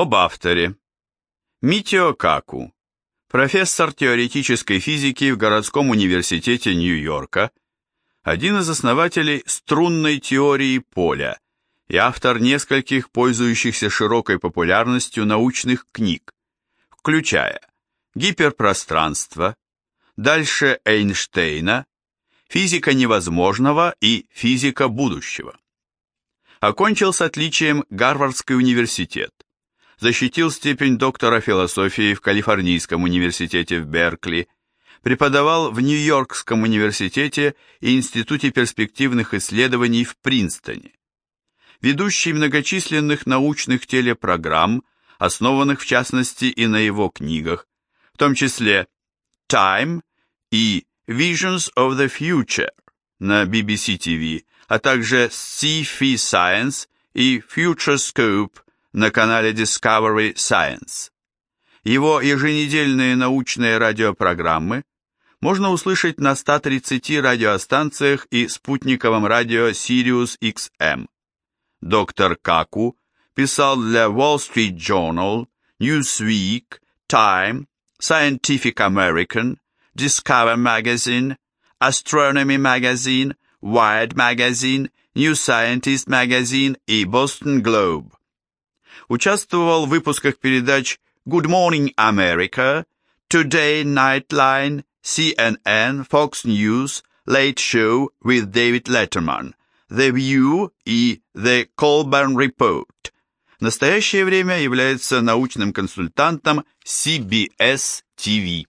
Об авторе. Митио Каку, профессор теоретической физики в городском университете Нью-Йорка, один из основателей струнной теории поля и автор нескольких пользующихся широкой популярностью научных книг, включая «Гиперпространство», «Дальше Эйнштейна», «Физика невозможного» и «Физика будущего». Окончил с отличием Гарвардский университет, защитил степень доктора философии в Калифорнийском университете в Беркли, преподавал в Нью-Йоркском университете и Институте перспективных исследований в Принстоне. Ведущий многочисленных научных телепрограмм, основанных в частности и на его книгах, в том числе Time и Visions of the Future на BBC TV, а также Sci-Fi Science и Futurescope на канале Discovery Science. Его еженедельные научные радиопрограммы можно услышать на 130 радиостанциях и спутниковом радио Sirius XM. Доктор Каку писал для Wall Street Journal, Newsweek, Time, Scientific American, Discover Magazine, Astronomy Magazine, Wired Magazine, New Scientist Magazine и Boston Globe. Участвовал в выпусках передач Good Morning America, Today Nightline, CNN, Fox News, Late Show with David Letterman, The View и The Colburn Report. В настоящее время является научным консультантом CBS TV.